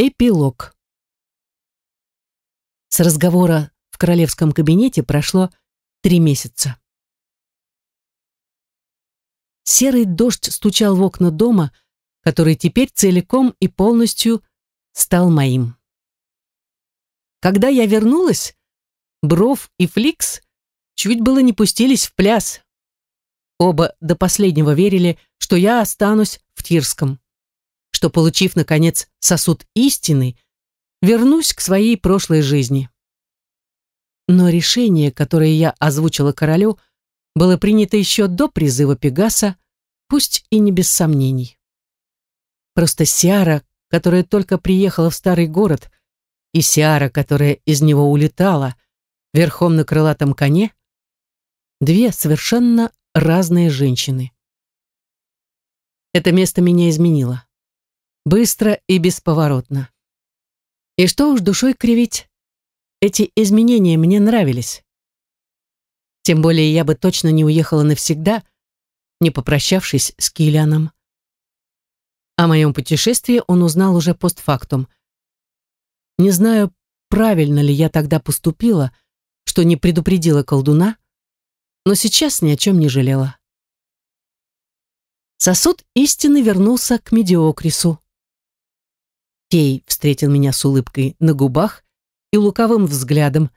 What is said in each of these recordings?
Эпилог. С разговора в королевском кабинете прошло три месяца. Серый дождь стучал в окна дома, который теперь целиком и полностью стал моим. Когда я вернулась, Бров и Фликс чуть было не пустились в пляс. Оба до последнего верили, что я останусь в Тирском что, получив, наконец, сосуд истины, вернусь к своей прошлой жизни. Но решение, которое я озвучила королю, было принято еще до призыва Пегаса, пусть и не без сомнений. Просто Сиара, которая только приехала в старый город, и Сиара, которая из него улетала, верхом на крылатом коне, две совершенно разные женщины. Это место меня изменило. Быстро и бесповоротно. И что уж душой кривить, эти изменения мне нравились. Тем более я бы точно не уехала навсегда, не попрощавшись с Киллианом. О моем путешествии он узнал уже постфактум. Не знаю, правильно ли я тогда поступила, что не предупредила колдуна, но сейчас ни о чем не жалела. Сосуд истины вернулся к Медиокрису. Фей встретил меня с улыбкой на губах и лукавым взглядом,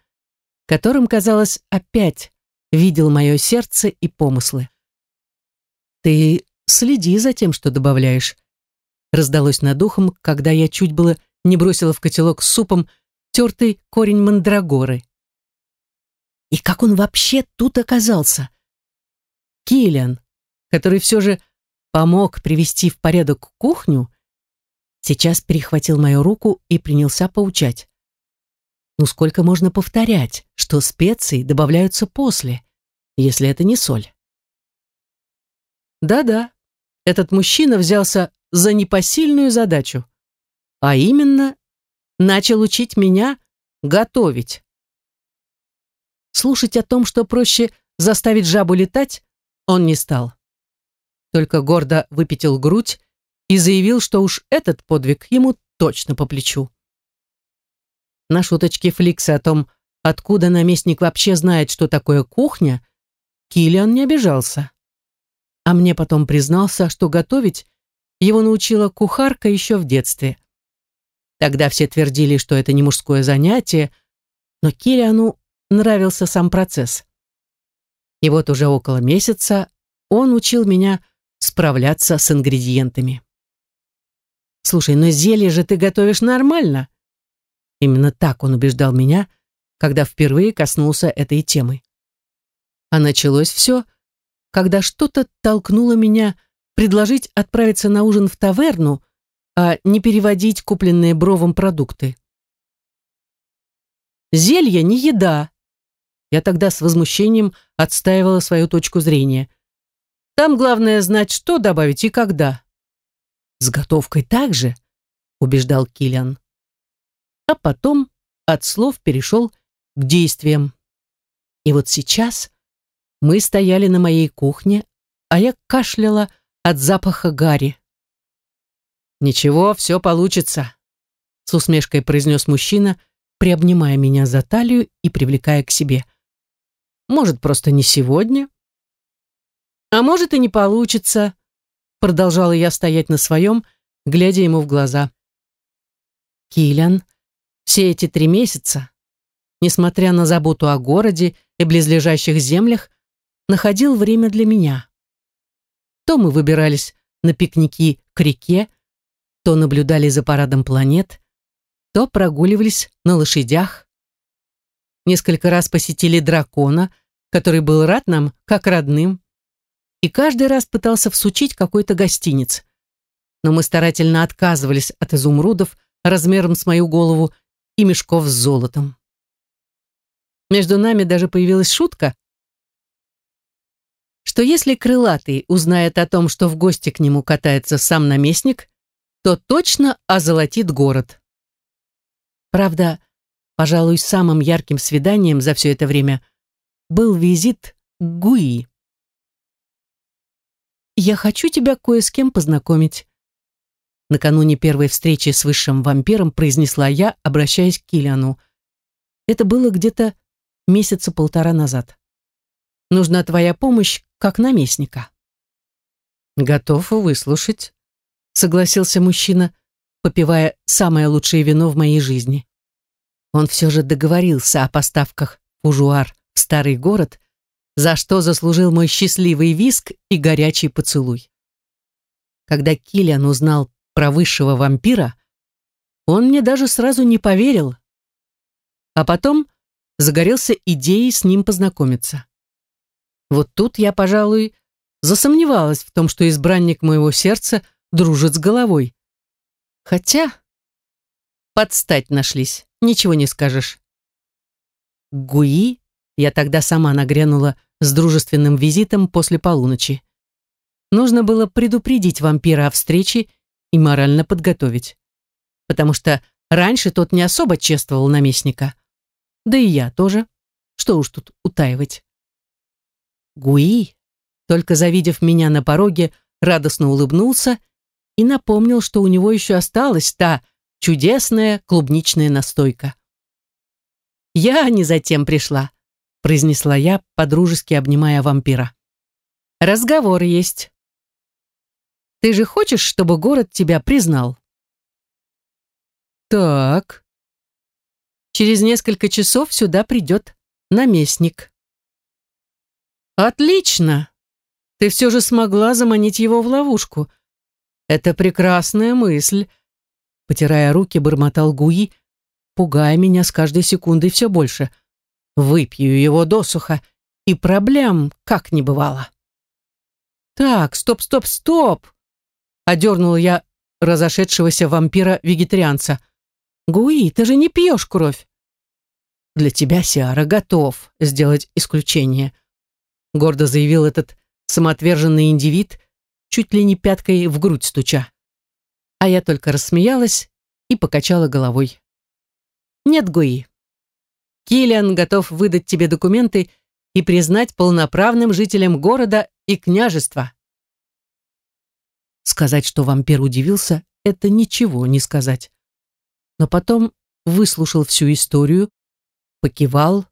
которым, казалось, опять видел мое сердце и помыслы. «Ты следи за тем, что добавляешь», — раздалось над ухом, когда я чуть было не бросила в котелок с супом тертый корень мандрагоры. И как он вообще тут оказался? Киллиан, который все же помог привести в порядок кухню, сейчас перехватил мою руку и принялся поучать. Ну сколько можно повторять, что специи добавляются после, если это не соль? Да-да, этот мужчина взялся за непосильную задачу, а именно начал учить меня готовить. Слушать о том, что проще заставить жабу летать, он не стал. Только гордо выпятил грудь и заявил, что уж этот подвиг ему точно по плечу. На шуточке Фликса о том, откуда наместник вообще знает, что такое кухня, Киллиан не обижался. А мне потом признался, что готовить его научила кухарка еще в детстве. Тогда все твердили, что это не мужское занятие, но Киллиану нравился сам процесс. И вот уже около месяца он учил меня справляться с ингредиентами. Слушай, но зелье же ты готовишь нормально. Именно так он убеждал меня, когда впервые коснулся этой темы. А началось все, когда что-то толкнуло меня предложить отправиться на ужин в таверну, а не переводить купленные бровом продукты. «Зелье не еда!» Я тогда с возмущением отстаивала свою точку зрения. «Там главное знать, что добавить и когда. С готовкой также, убеждал Килиан. А потом от слов перешел к действиям. И вот сейчас мы стояли на моей кухне, а я кашляла от запаха гари. «Ничего, все получится», — с усмешкой произнес мужчина, приобнимая меня за талию и привлекая к себе. «Может, просто не сегодня?» «А может, и не получится», Продолжала я стоять на своем, глядя ему в глаза. Киллиан, все эти три месяца, несмотря на заботу о городе и близлежащих землях, находил время для меня. То мы выбирались на пикники к реке, то наблюдали за парадом планет, то прогуливались на лошадях. Несколько раз посетили дракона, который был рад нам, как родным и каждый раз пытался всучить какой-то гостинец, Но мы старательно отказывались от изумрудов размером с мою голову и мешков с золотом. Между нами даже появилась шутка, что если крылатый узнает о том, что в гости к нему катается сам наместник, то точно озолотит город. Правда, пожалуй, самым ярким свиданием за все это время был визит к Гуи я хочу тебя кое с кем познакомить». Накануне первой встречи с высшим вампиром произнесла я, обращаясь к Киллиану. Это было где-то месяца полтора назад. Нужна твоя помощь как наместника. Готов выслушать, согласился мужчина, попивая самое лучшее вино в моей жизни. Он все же договорился о поставках фужуар в старый город, за что заслужил мой счастливый виск и горячий поцелуй. Когда Киллиан узнал про высшего вампира, он мне даже сразу не поверил. А потом загорелся идеей с ним познакомиться. Вот тут я, пожалуй, засомневалась в том, что избранник моего сердца дружит с головой. Хотя подстать нашлись, ничего не скажешь. Гуи я тогда сама нагрянула с дружественным визитом после полуночи. Нужно было предупредить вампира о встрече и морально подготовить. Потому что раньше тот не особо чествовал наместника. Да и я тоже. Что уж тут утаивать. Гуи, только завидев меня на пороге, радостно улыбнулся и напомнил, что у него еще осталась та чудесная клубничная настойка. Я не затем пришла произнесла я, подружески обнимая вампира. «Разговор есть. Ты же хочешь, чтобы город тебя признал?» «Так...» «Через несколько часов сюда придет наместник». «Отлично! Ты все же смогла заманить его в ловушку. Это прекрасная мысль», — потирая руки, бормотал Гуи, пугая меня с каждой секундой все больше — Выпью его досуха, и проблем как не бывало. «Так, стоп, стоп, стоп!» — одернула я разошедшегося вампира-вегетарианца. «Гуи, ты же не пьешь кровь!» «Для тебя, Сиара, готов сделать исключение», — гордо заявил этот самоотверженный индивид, чуть ли не пяткой в грудь стуча. А я только рассмеялась и покачала головой. «Нет, Гуи, Килиан готов выдать тебе документы и признать полноправным жителем города и княжества. Сказать, что вампир удивился, это ничего не сказать. Но потом выслушал всю историю, покивал,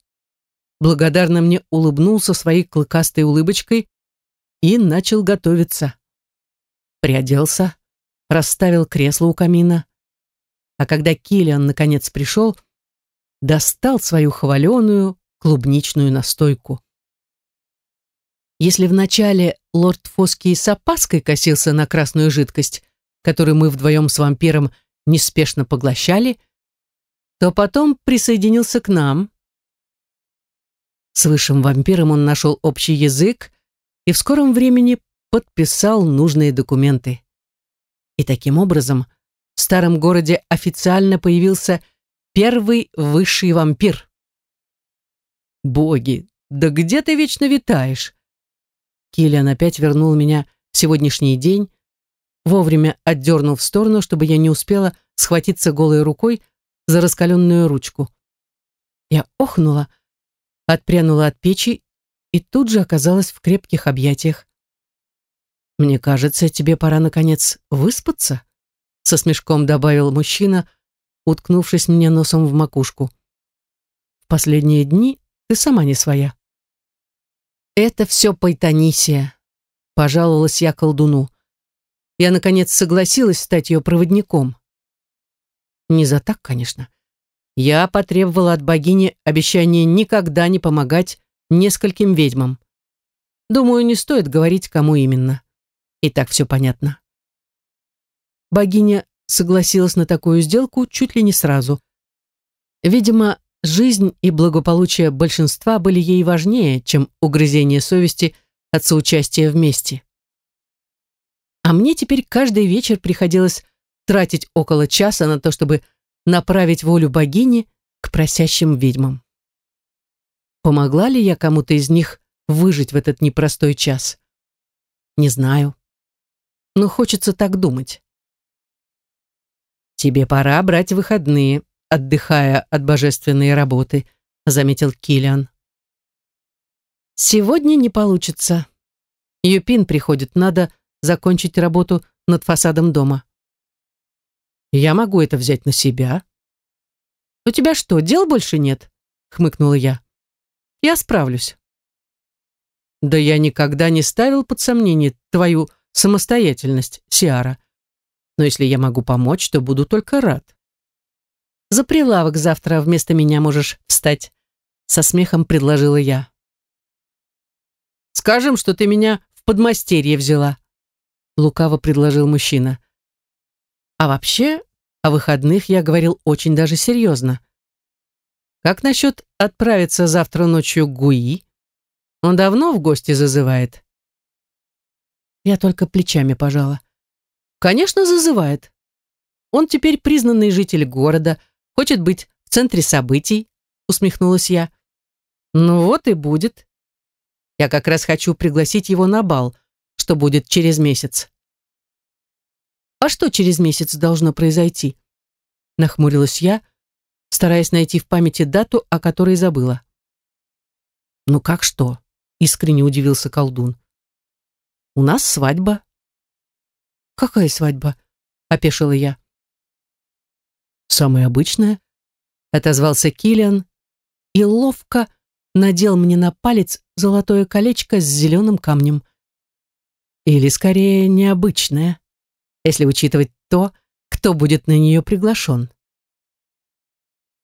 благодарно мне улыбнулся своей клыкастой улыбочкой и начал готовиться. Приоделся, расставил кресло у камина. А когда Килиан наконец пришел, — достал свою хваленую клубничную настойку. Если вначале лорд Фоски с опаской косился на красную жидкость, которую мы вдвоем с вампиром неспешно поглощали, то потом присоединился к нам. С высшим вампиром он нашел общий язык и в скором времени подписал нужные документы. И таким образом в старом городе официально появился Первый высший вампир. Боги, да где ты вечно витаешь? Киллиан опять вернул меня в сегодняшний день, вовремя отдернул в сторону, чтобы я не успела схватиться голой рукой за раскаленную ручку. Я охнула, отпрянула от печи и тут же оказалась в крепких объятиях. «Мне кажется, тебе пора, наконец, выспаться», со смешком добавил мужчина, уткнувшись мне носом в макушку. «В последние дни ты сама не своя». «Это все Пайтанисия», — пожаловалась я колдуну. Я, наконец, согласилась стать ее проводником. Не за так, конечно. Я потребовала от богини обещания никогда не помогать нескольким ведьмам. Думаю, не стоит говорить, кому именно. И так все понятно. Богиня согласилась на такую сделку чуть ли не сразу. Видимо, жизнь и благополучие большинства были ей важнее, чем угрызение совести от соучастия вместе. А мне теперь каждый вечер приходилось тратить около часа на то, чтобы направить волю богини к просящим ведьмам. Помогла ли я кому-то из них выжить в этот непростой час? Не знаю. Но хочется так думать. «Тебе пора брать выходные, отдыхая от божественной работы», заметил Килиан. «Сегодня не получится. Юпин приходит, надо закончить работу над фасадом дома». «Я могу это взять на себя». «У тебя что, дел больше нет?» хмыкнула я. «Я справлюсь». «Да я никогда не ставил под сомнение твою самостоятельность, Сиара», но если я могу помочь, то буду только рад. За прилавок завтра вместо меня можешь встать, со смехом предложила я. Скажем, что ты меня в подмастерье взяла, лукаво предложил мужчина. А вообще, о выходных я говорил очень даже серьезно. Как насчет отправиться завтра ночью к Гуи? Он давно в гости зазывает. Я только плечами пожала. Конечно, зазывает. Он теперь признанный житель города, хочет быть в центре событий, усмехнулась я. Ну вот и будет. Я как раз хочу пригласить его на бал, что будет через месяц. А что через месяц должно произойти? Нахмурилась я, стараясь найти в памяти дату, о которой забыла. Ну как что? Искренне удивился колдун. У нас свадьба. «Какая свадьба?» — опешила я. «Самая обычная», — отозвался Киллиан и ловко надел мне на палец золотое колечко с зеленым камнем. Или, скорее, необычное, если учитывать то, кто будет на нее приглашен.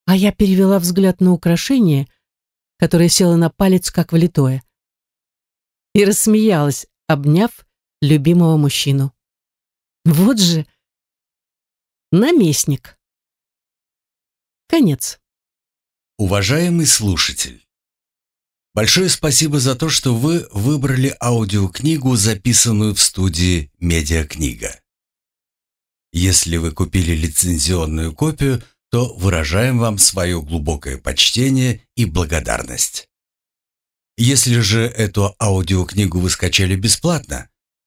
А я перевела взгляд на украшение, которое село на палец, как влитое, и рассмеялась, обняв любимого мужчину. Вот же наместник. Конец. Уважаемый слушатель, большое спасибо за то, что вы выбрали аудиокнигу, записанную в студии «Медиакнига». Если вы купили лицензионную копию, то выражаем вам свое глубокое почтение и благодарность. Если же эту аудиокнигу вы скачали бесплатно –